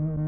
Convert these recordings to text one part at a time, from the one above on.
Mm-hmm.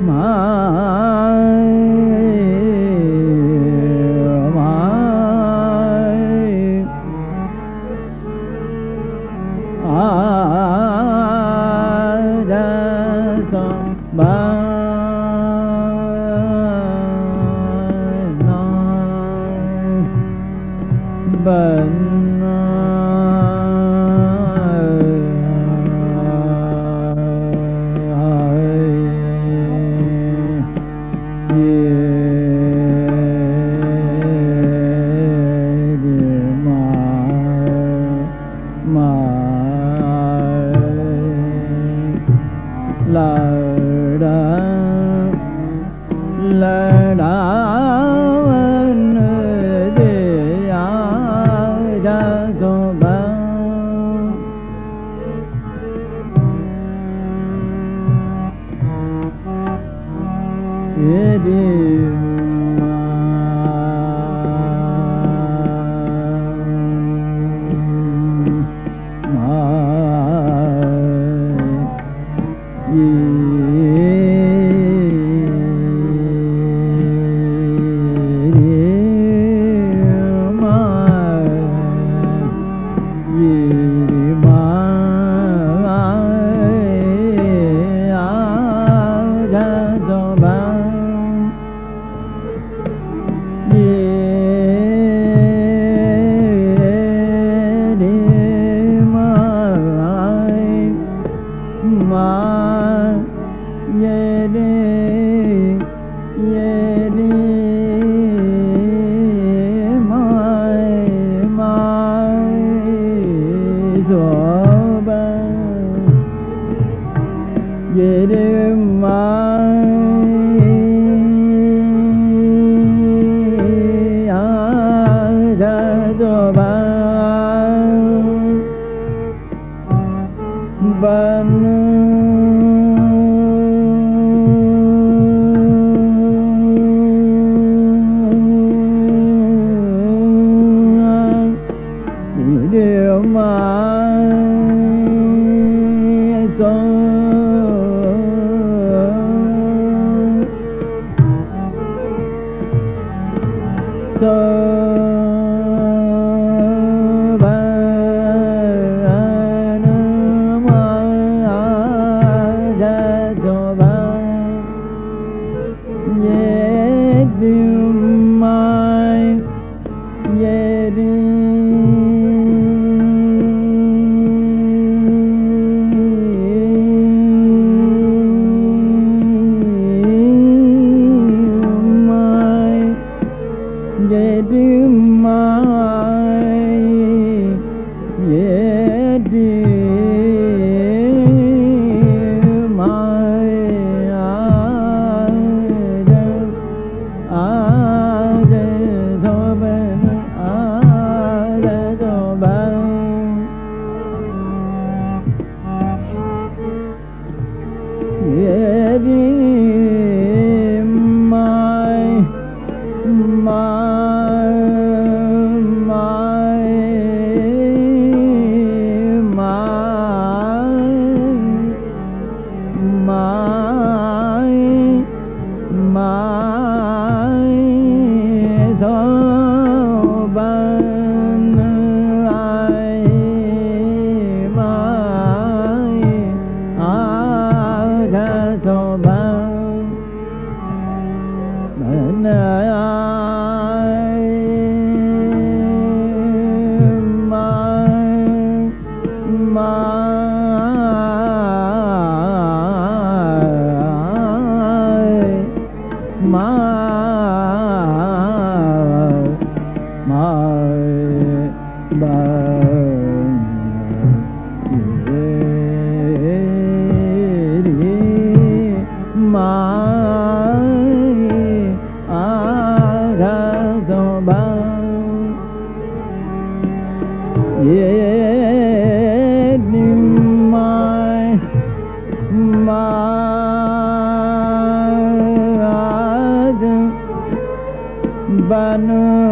妈。Yeah, dude. शोभा गिरे ん。बनो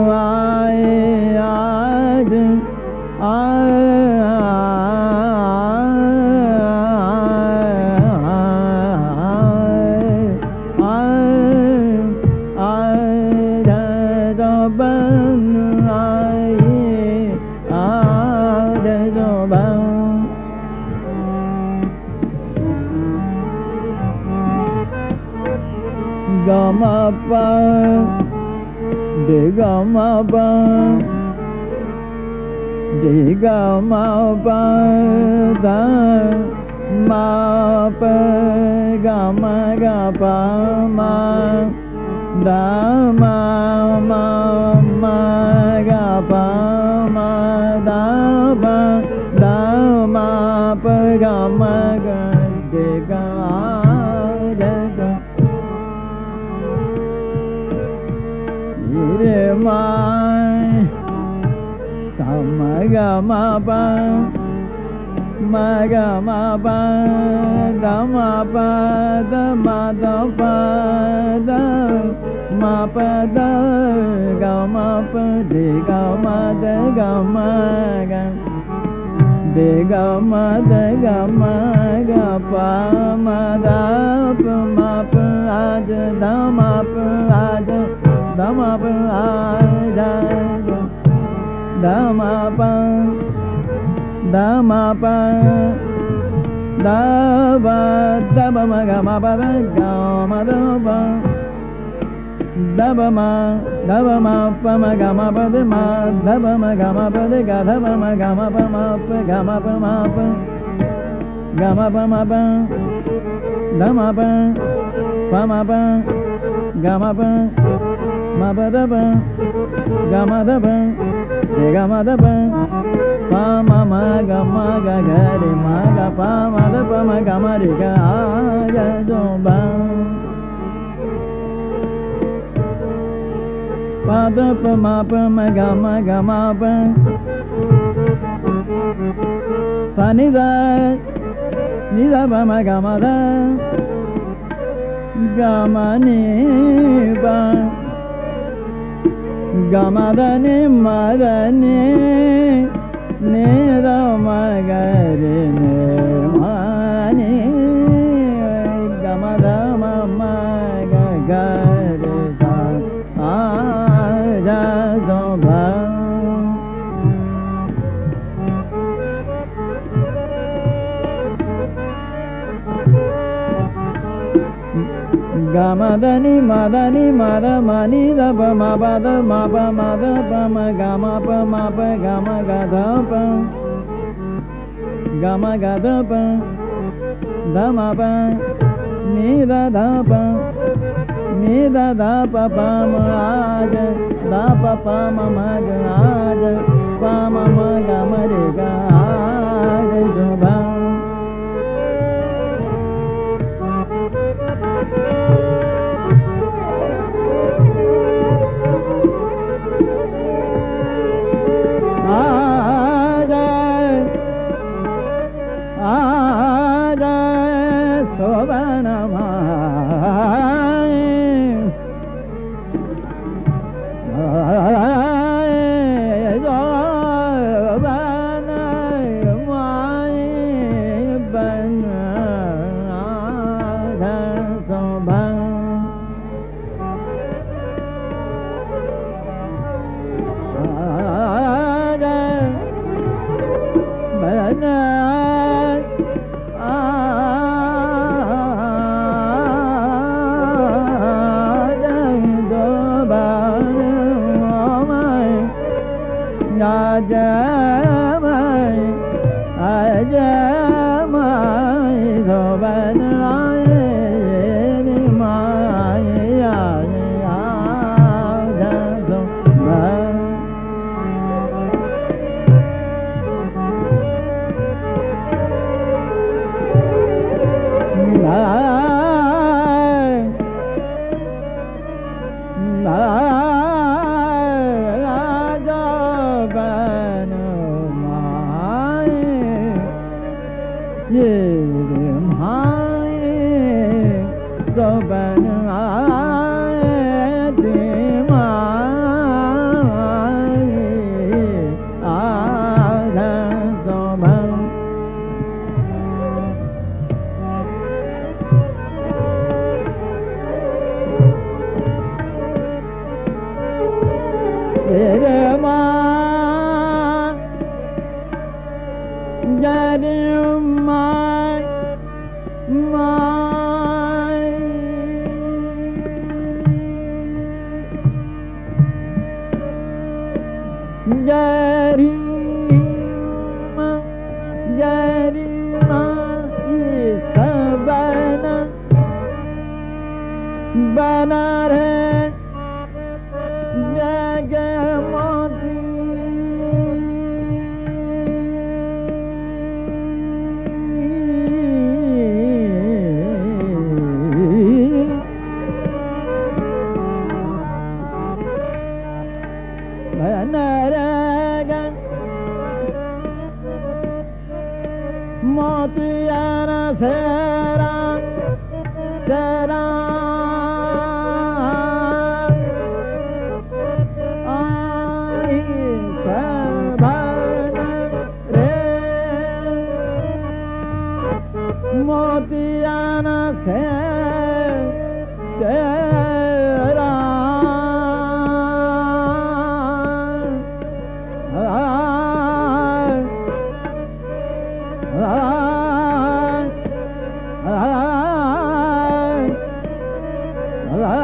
గమ ప డి గమ ప ద మా ప గమ గ ప మా ద మా మా మా గ ప మా ద ప ద మా ప గమ గ డి గ ma pa ma ga ma pa da ma pa da ma da pa da ma pa da ga ma pa de ga ma da ga ma ga de ga ma da ga ma ga pa ma da pa ma pa a da ma pa a da ma pa a ma pa da ma pa da ba da ba ma ga ma pa da ga ma da ba da ba ma da ba ma pa ma ga ma pa da ma da ba ma ga ma pa da ga da ba ma ga ma pa ma pa ga ma pa ma pa ga ma pa ma pa da ma pa pa ma pa ga ma pa ma pa da ba ga ma da ba ni ga ma da ba pa ma ma ga ma ga ga ri ma ga pa ma da pa ma ga ma ri ga a do ba pa da pa ma pa ma ga ma ga ma ba pa ni da ni da ba ma ga ma da ga ma ni ba. मे मरने నే గమదని మదని మద మని దప మద మప మద పమ గమ ప మప గమ గధ ప గమ గధ ప ధమ ప నీ దధ ప నీ దధ ప పమ ఆజ ద ప పమ మగ ఆజ పమ మగ మరి గ ఆజ శుభ बना रहे। 来。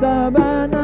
sabana.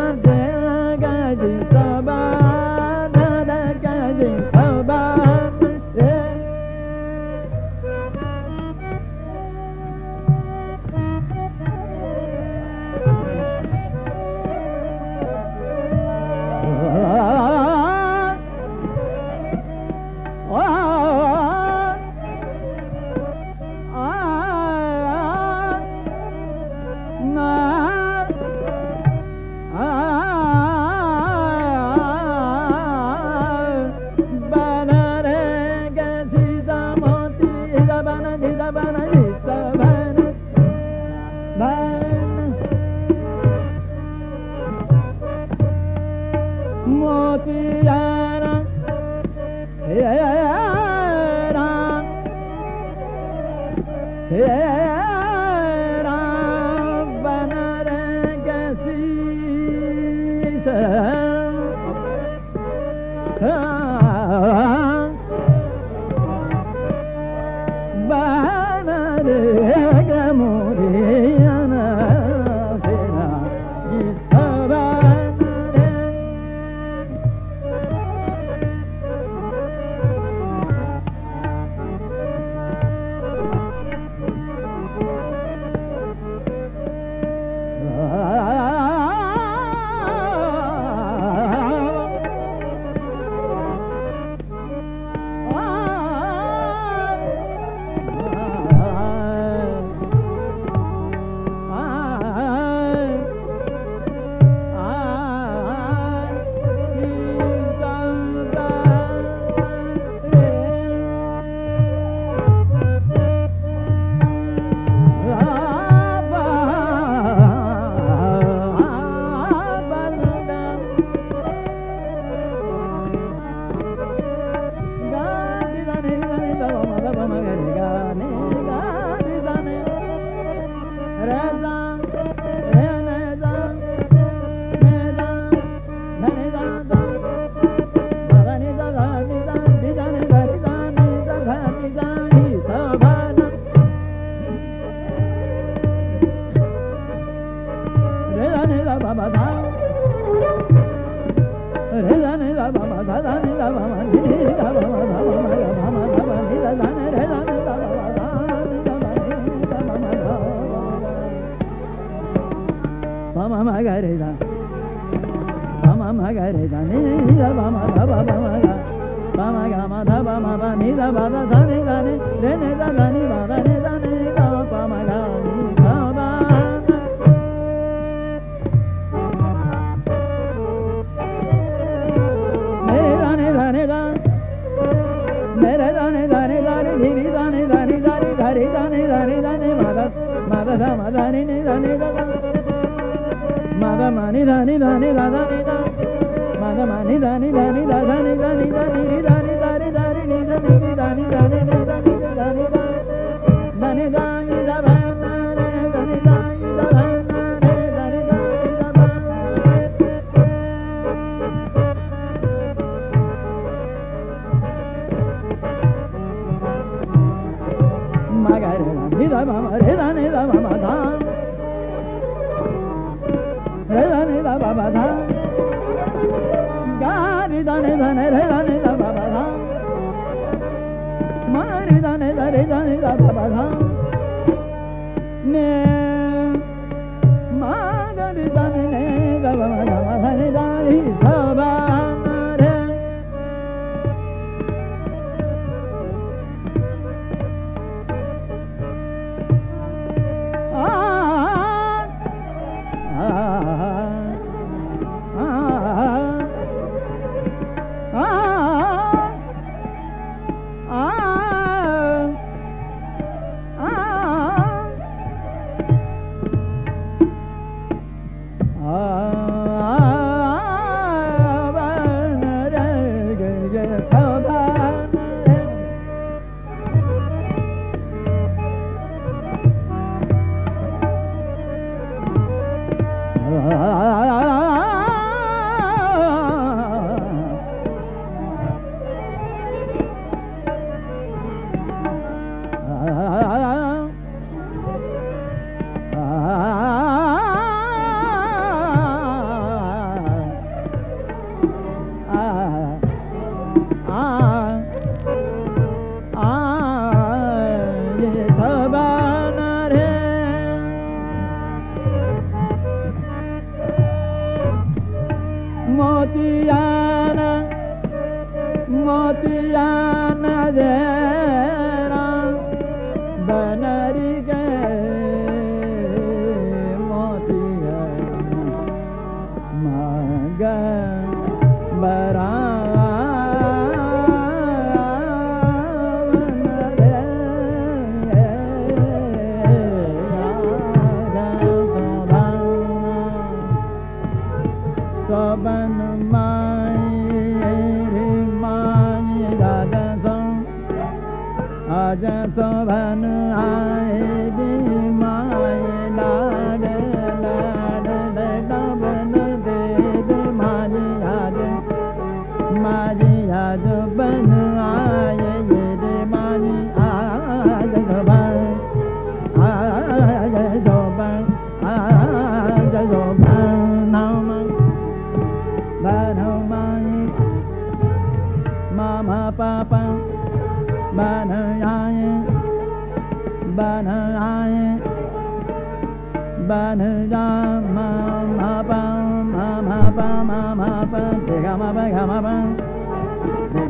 ba ni da ba da sa ni ga ni re ne da ga ni ba da ni da ni ga pa ma ga ni ga ba me da ni da ni da me re da ni da ni da ni ni da ni da ni da ni ga re da ni da ni da ni ma da ma da da ma da ni ni da ni da da ma da ma ni da ni da ni da da ni da ma da ma ni da ni da ni da da ni da ni da ni da रे रे रे रे रे रे रे भायमाय राजा भा ma ba ga ma ba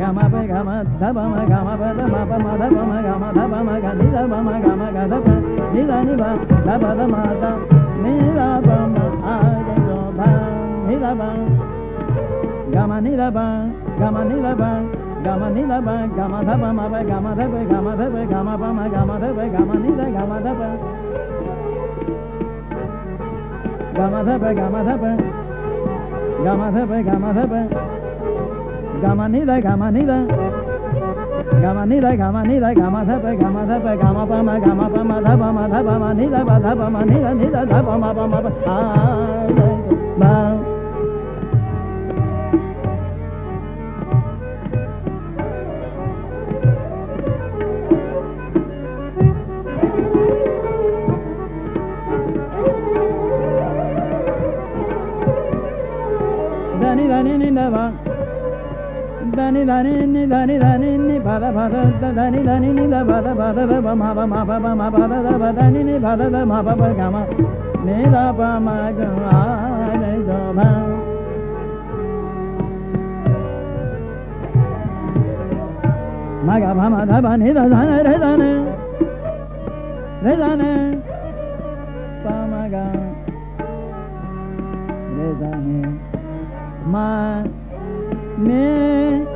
ga ma ba ga ma da ba ma ga ma ba da ma ba ma da ba ma ga ma da ba ma ga ni da ba ma ga ma ga da ba ni da ni ba da ba da ma da ni da ba ma a ga do ba ni da ba ga ma ni da ba ga ma ni da ba ga ma ni da ba ga ma da ba ma ba ga ma da ba ga ma da ba ga ma ba ma ga ma da ba ga ma ni da ga ma da ba ga ma da ba ga ma da ba ga ma da ba ga ma da ba ga ma ni da ga ma ni da ga ma ni da ga ma ni da ga ma da ba ga ma da ba ga ma ba ma ga ma ba ma da ba ma da ba ma ni da ba da ba ma ni da ni da da ba ma ba ma ba a ba ధని ధని ధని ధని భద భద ధని ధని ని భద భద భ మ భ మ భ భ మ భద the భ ధని ని భద ద మ భ భ గ మ ని ద ప మ గ ఆ ని గ మ మ గ భ మ ధ భ ని ద ధన ర ధన ర ధన ప మ గ ర ధన మ me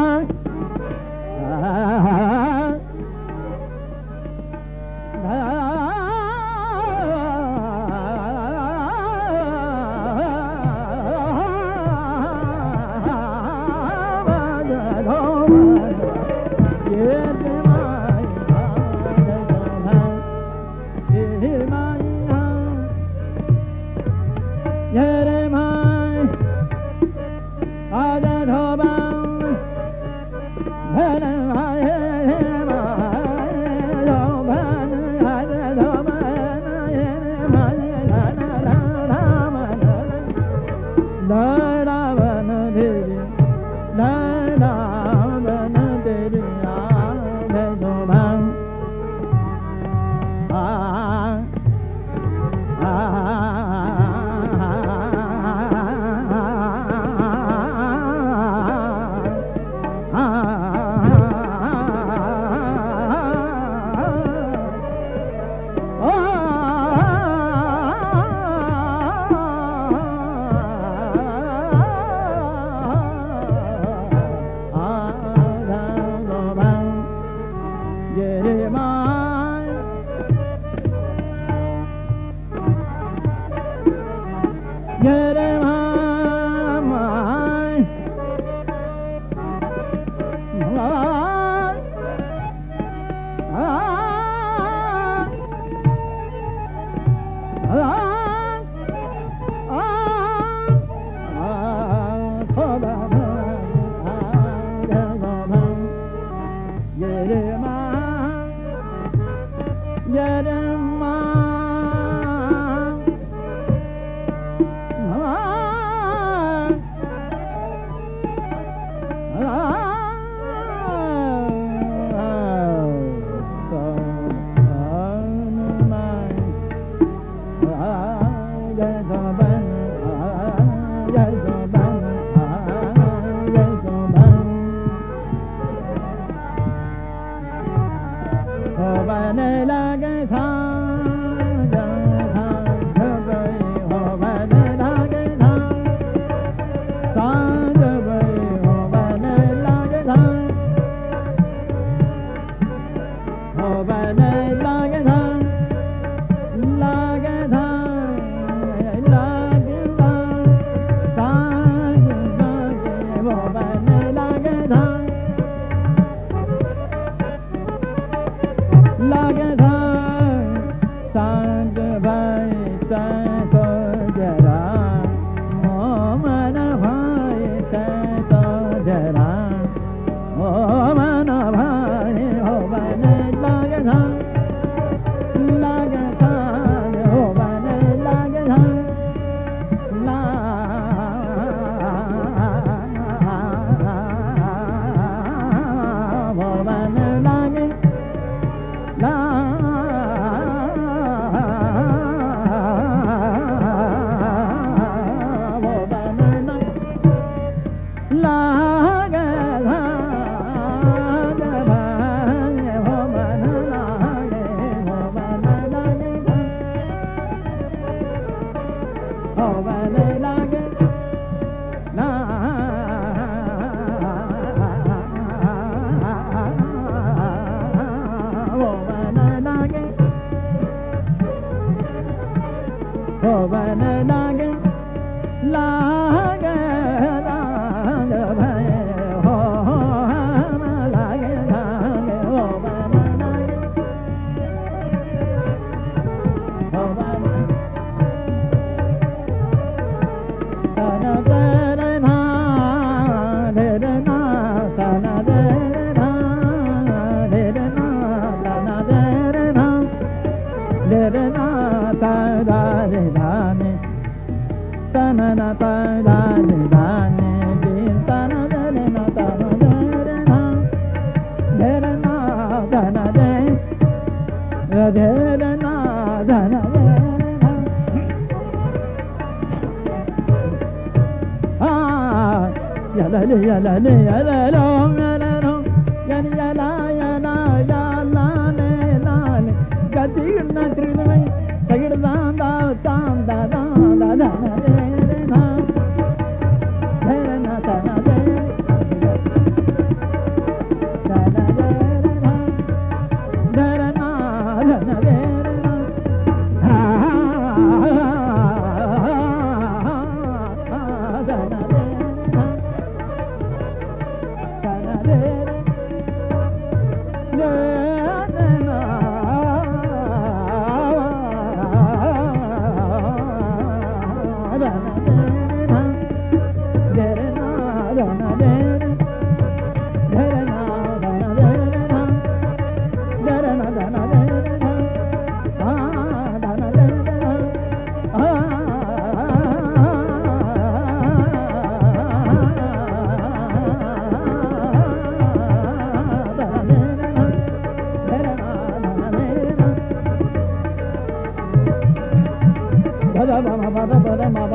لنا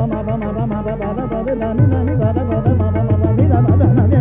ba ma ba ma ba ma ba ba ba ba ba ba ba ba ba ba ba ba ba ba